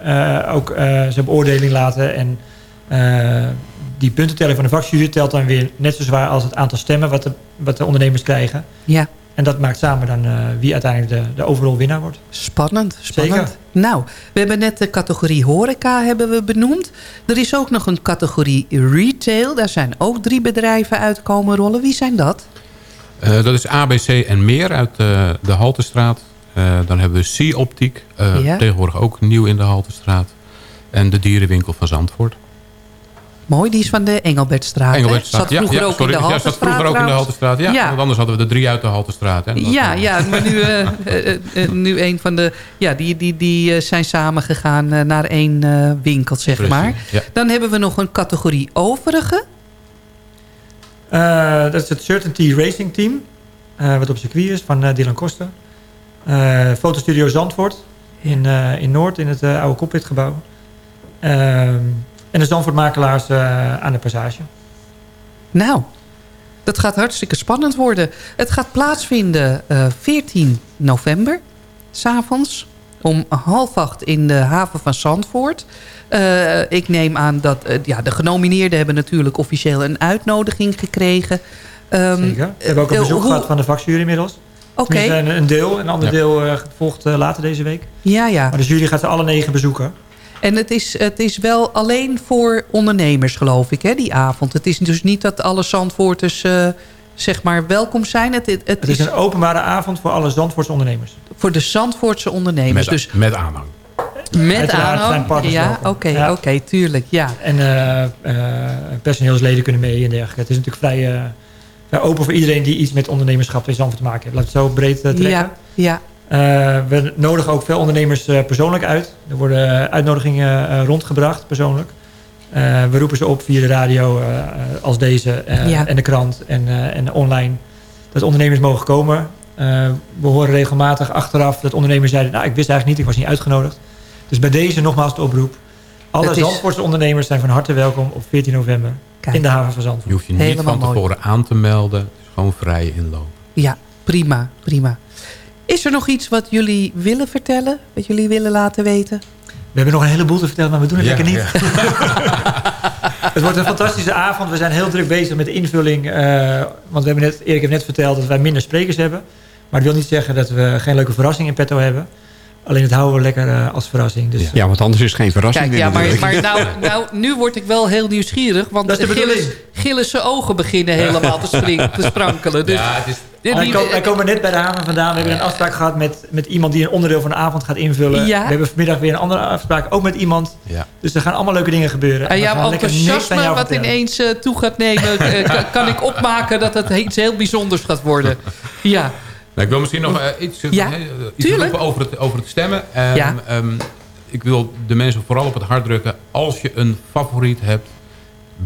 ook zijn beoordeling laten. En die puntentelling van de vakjury telt dan weer net zo zwaar als het aantal stemmen wat de, wat de ondernemers krijgen. Ja. En dat maakt samen dan eh, wie uiteindelijk de, de overall winnaar wordt. Spannend, spannend. Zeker. Nou, we hebben net de categorie horeca hebben we benoemd. Er is ook nog een categorie retail. Daar zijn ook drie bedrijven uit komen rollen. Wie zijn dat? Eh, dat is ABC en meer uit eh, de Haltestraat. Eh, dan hebben we C-optiek. eh, Ja. Tegenwoordig ook nieuw in de Haltestraat. En de dierenwinkel van Zandvoort. Mooi, die is van de Engelbertstraat. Engelbertstraat. Zat ja, vroeger ja, ook sorry. in de Ja, Haltestraat. zat vroeger ook in de. Haltestraat. Ja, Ja. Want anders hadden we de drie uit de Haltestraat. Hè? Ja, ja, maar nu, eh, eh, eh, nu een van de... Ja, die, die, die zijn samengegaan naar één eh, winkel, zeg Precies, maar. ja. Dan hebben we nog een categorie overige. Eh, dat is het Certainty Racing Team. eh, wat op circuit is van eh, Dylan Koster. Eh, Fotostudio Zandvoort. In, eh, in Noord, in het oude cockpitgebouw. En de Zandvoortmakelaars eh, aan de passage. Nou, dat gaat hartstikke spannend worden. Het gaat plaatsvinden eh 14 november, s'avonds. Om half acht in de haven van Zandvoort. Eh, ik neem aan dat eh, ja, de genomineerden hebben natuurlijk officieel een uitnodiging gekregen. Ehm, Zeker. We hebben ook een eh, bezoek hoe- gehad van de vakjury inmiddels. Oké. Tenminste, Een, een deel. Een ander Ja. deel eh, volgt eh, later deze week. Ja, ja. Maar de jury gaat ze alle negen bezoeken. En het is, het is wel alleen voor ondernemers, geloof ik, hè, die avond. Het is dus niet dat alle Zandvoorters eh, zeg maar welkom zijn. Het, het, Het is een openbare avond voor alle Zandvoortse ondernemers. voor de Zandvoortse ondernemers. Met, dus met aanhang. met Uiteraard aanhang. Ja, oké, Ja. oké, tuurlijk. Ja. En eh, eh, personeelsleden kunnen mee en dergelijke. Het is natuurlijk vrij, eh, vrij open voor iedereen die iets met ondernemerschap in Zandvoort te maken heeft. Laat het zo breed trekken. Ja, ja. Eh, we nodigen ook veel ondernemers eh, persoonlijk uit. Er worden uitnodigingen eh, rondgebracht, persoonlijk. Eh, we roepen ze op via de radio als deze eh, Ja. en de krant en, eh, en online. Dat ondernemers mogen komen. Eh, we horen regelmatig achteraf dat ondernemers zeiden... nou, ik wist eigenlijk niet, ik was niet uitgenodigd. Dus bij deze nogmaals de oproep. Alle is- Zandvoortse ondernemers zijn van harte welkom op 14 november... Kijk. in de haven van Zandvoort. Je hoeft je niet Helemaal van mooi. tevoren aan te melden. Het is gewoon vrije inloop. ja, prima, prima. Is er nog iets wat jullie willen vertellen? Wat jullie willen laten weten? We hebben nog een heleboel te vertellen, maar we doen het Ja, lekker niet. het wordt een fantastische avond. We zijn heel druk bezig met de invulling. eh, want we hebben net, Erik heeft net verteld dat wij minder sprekers hebben. Maar dat wil niet zeggen dat we geen leuke verrassing in petto hebben. Alleen het houden we lekker eh, als verrassing. Dus, Ja, want anders is het geen verrassing Kijk, meer ja, maar, maar nou, nou, nu word ik wel heel nieuwsgierig. Want Dat is de Gilles, bedoeling. Gilles' zijn ogen beginnen helemaal te, springen, te sprankelen. Dus, Ja, het is... Ja, Wij, komen, wij komen net bij de haven vandaan. We hebben een afspraak gehad met, met iemand die een onderdeel van de avond gaat invullen. Ja. We hebben vanmiddag weer een andere afspraak, ook met iemand. Ja. Dus er gaan allemaal leuke dingen gebeuren. En we jouw enthousiasme jou wat vertellen. ineens eh, toe gaat nemen... eh, kan, ik opmaken dat het iets heel bijzonders gaat worden. Ja, Nou, ik wil misschien nog eh, iets, Ja, iets tuurlijk. roepen over het, over het stemmen. Ehm, Ja. ehm, ik wil de mensen vooral op het hart drukken. Als je een favoriet hebt,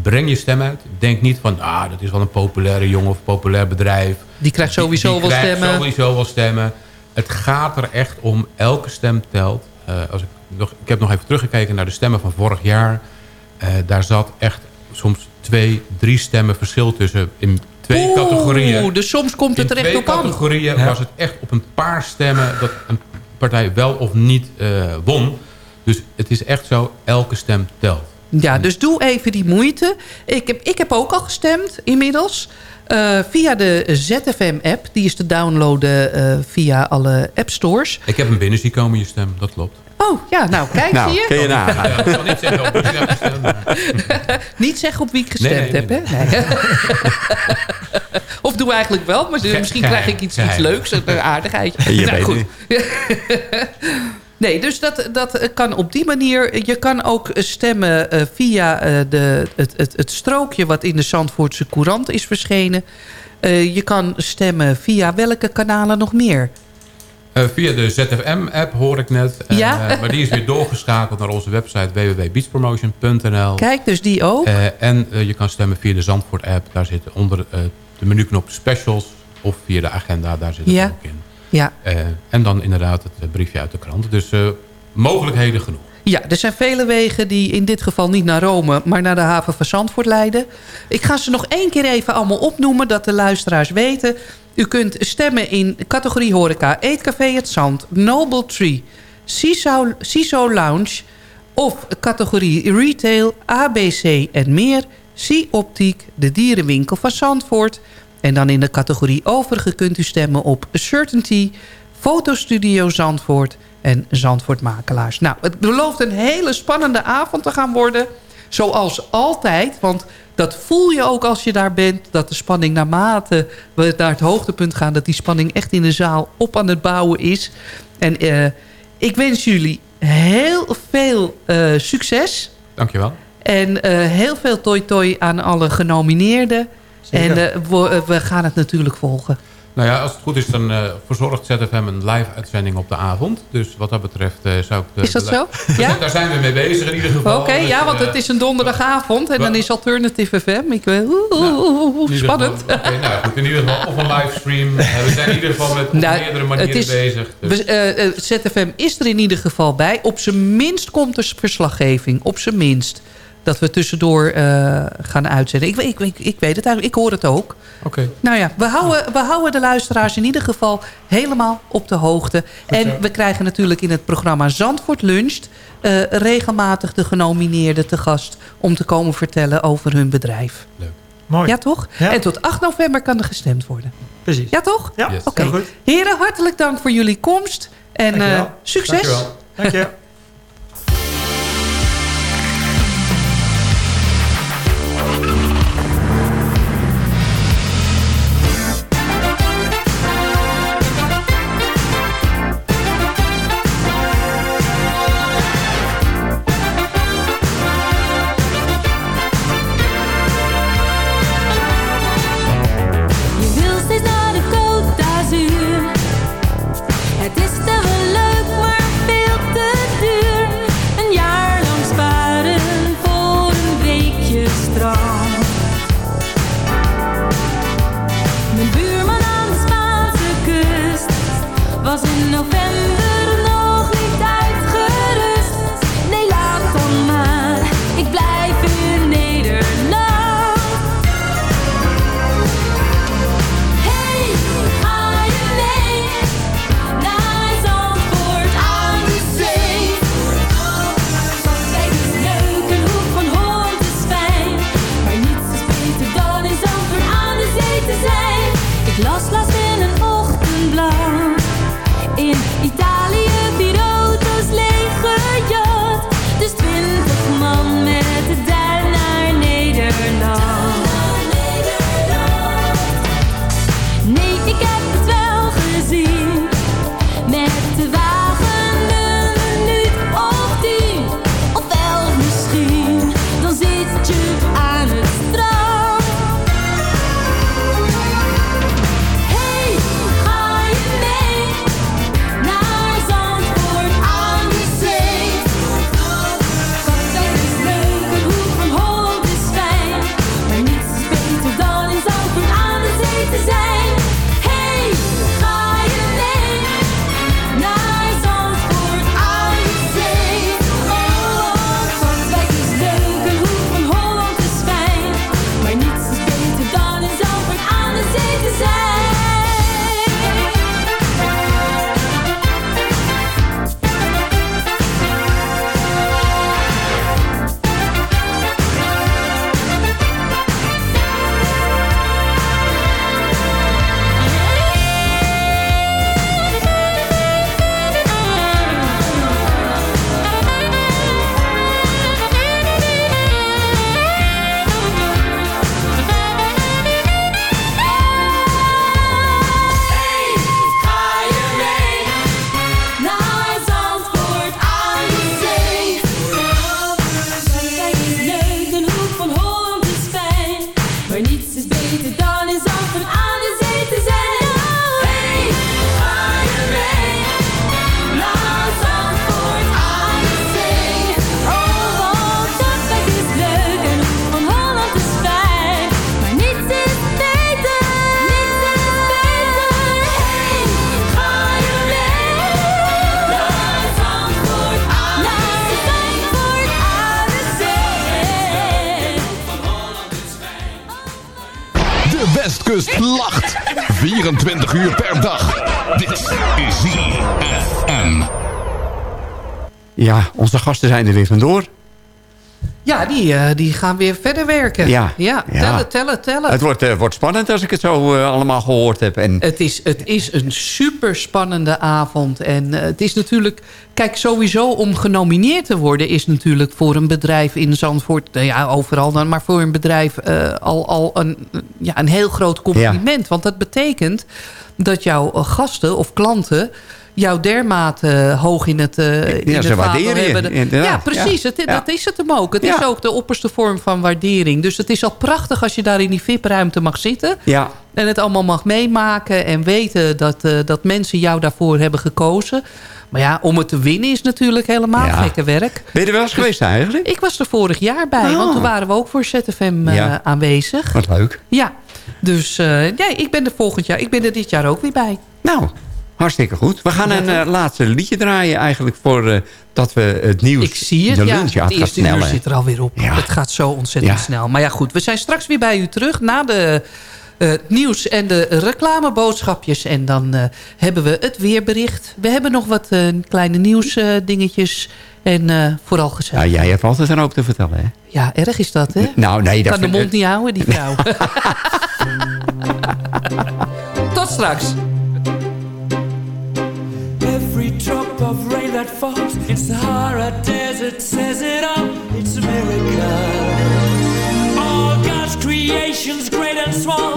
breng je stem uit. Denk niet van, ah, dat is wel een populaire jongen of populair bedrijf. die krijgt sowieso Die wel krijgt stemmen. sowieso wel stemmen. Het gaat er echt om, elke stem telt. Eh, als ik, nog, ik heb nog even teruggekeken naar de stemmen van vorig jaar. Eh, daar zat echt soms twee, drie stemmen verschil tussen in twee Oeh, categorieën. dus soms komt het In er echt twee op aan. categorieën Ja. was het echt op een paar stemmen dat een partij wel of niet eh, won. Dus het is echt zo, elke stem telt. Ja, dus doe even die moeite. Ik heb, ik heb ook al gestemd inmiddels. Eh, via de ZFM-app. Die is te downloaden eh, via alle appstores. Ik heb hem binnen zien komen, je stem, dat klopt. Oh, ja, nou, kijk, Nou, zie je? kun je nagaan. Ja, ik zal niet zeggen op wie ik heb gestemd, maar- Niet zeggen op wie ik gestemd Nee, nee, heb, hè? Nee. of doe eigenlijk wel, maar Ge- misschien krijg ik iets, iets leuks. Een aardigheidje. Je Nou, weet goed. Nee, dus dat, dat kan op die manier. Je kan ook stemmen eh, via eh, de, het, het, het strookje... wat in de Zandvoortse Courant is verschenen. Eh, je kan stemmen via welke kanalen nog meer? Via de ZFM-app hoor ik net. Ja. maar die is weer doorgeschakeld naar onze website www.beachpromotion.nl. Kijk, dus die ook. En je kan stemmen via de Zandvoort-app. Daar zit onder de menuknop specials. Of via de agenda, daar zit het Ja. ook in. Ja. Eh, en dan inderdaad het eh, briefje uit de krant. Dus eh, mogelijkheden genoeg. Ja, er zijn vele wegen die in dit geval niet naar Rome... maar naar de haven van Zandvoort leiden. Ik ga ze nog één keer even allemaal opnoemen... dat de luisteraars weten. U kunt stemmen in categorie horeca... Eetcafé Het Zand, Noble Tree... CISO, CISO Lounge... of categorie retail, ABC en meer... C-Optiek, de dierenwinkel van Zandvoort... en dan in de categorie overige kunt u stemmen op Certainty... Fotostudio Zandvoort en Zandvoort Makelaars. Nou, het belooft een hele spannende avond te gaan worden. Zoals altijd, want dat voel je ook als je daar bent... dat de spanning naarmate we naar het hoogtepunt gaan... dat die spanning echt in de zaal op aan het bouwen is. En eh, ik wens jullie heel veel eh, succes. Dankjewel. En eh, heel veel toi-toi aan alle genomineerden. Zeker. En eh, we, we gaan het natuurlijk volgen. Nou ja, als het goed is, dan eh, verzorgt ZFM een live-uitzending op de avond. Dus wat dat betreft eh, zou ik... De, Is dat zo? Daar Ja? zijn- Daar zijn we mee bezig in ieder geval. Oké, Dus, ja, want eh, het is een donderdagavond en dan is Alternative FM. Ik weet, oeh, ieder spannend. Oké, nou goed, in ieder geval of een livestream. Eh, we zijn in ieder geval met Nou, meerdere manieren is- bezig. Dus. We- eh, eh, ZFM is er in ieder geval bij. Op zijn minst komt er verslaggeving. Op zijn minst. Dat we tussendoor eh, gaan uitzenden. Ik, weet- ik, ik, ik weet het eigenlijk. Ik hoor het ook. Oké. Nou ja, we houden, we houden de luisteraars in ieder geval helemaal op de hoogte. en we krijgen natuurlijk in het programma Zandvoort Luncht... eh, regelmatig de genomineerden te gast... om te komen vertellen over hun bedrijf. Leuk. Mooi. Ja, toch? En tot 8 november kan er gestemd worden. Precies. Ja, toch? Ja, Yes. Oké. goed. Heren, hartelijk dank voor jullie komst. En Dankjewel. eh, succes. Dank je. Je Ja, onze gasten zijn er weer vandoor. Ja, die, eh, die gaan weer verder werken. Ja, ja, ja. tellen, tellen, tellen. Het wordt, eh, wordt spannend als ik het zo eh, allemaal gehoord heb. En, Het is, het is een super spannende avond. En het is natuurlijk... Kijk, sowieso om genomineerd te worden... is natuurlijk voor een bedrijf in Zandvoort... nou ja, overal dan... maar voor een bedrijf al, al een, ja, een heel groot compliment. Want dat betekent dat jouw gasten of klanten jou dermate hoog in het, eh in Ja, het ze vaandel waarderen je. hebben. Ja, precies. ja, Het. Dat is het hem ook. Het is ook de opperste vorm van waardering. Dus het is al prachtig als je daar in die VIP-ruimte mag zitten. ja, En het allemaal mag meemaken en weten dat, eh, dat mensen jou daarvoor hebben gekozen. Maar ja, om het te winnen is natuurlijk helemaal Ja. gekke werk. ben je er wel eens geweest eigenlijk? Ik was er vorig jaar bij, Oh. want toen waren we ook voor ZFM eh, Ja. aanwezig. Wat leuk. Ja, dus eh, ja, ik ben er volgend jaar, ik ben er dit jaar ook weer bij. Nou, hartstikke goed. We gaan een eh, laatste liedje draaien eigenlijk voor eh, dat we het nieuws... Ik zie het, de ja. het eerste uur sneller. zit er alweer op. Ja. Het gaat zo ontzettend Ja. snel. Maar ja, goed, we zijn straks weer bij u terug na de... eh, het nieuws en de reclameboodschapjes. En dan hebben we het weerbericht. We hebben nog wat kleine nieuwsdingetjes. en vooral Ja, gezellig. jij hebt altijd een hoop te vertellen, hè? Ja, erg is dat, hè? Nou, nee, dat kan de mond niet houden, die vrouw. Tot straks. Of rain that falls in Sahara Desert says it all. It's a miracle. All God's creations, great and small.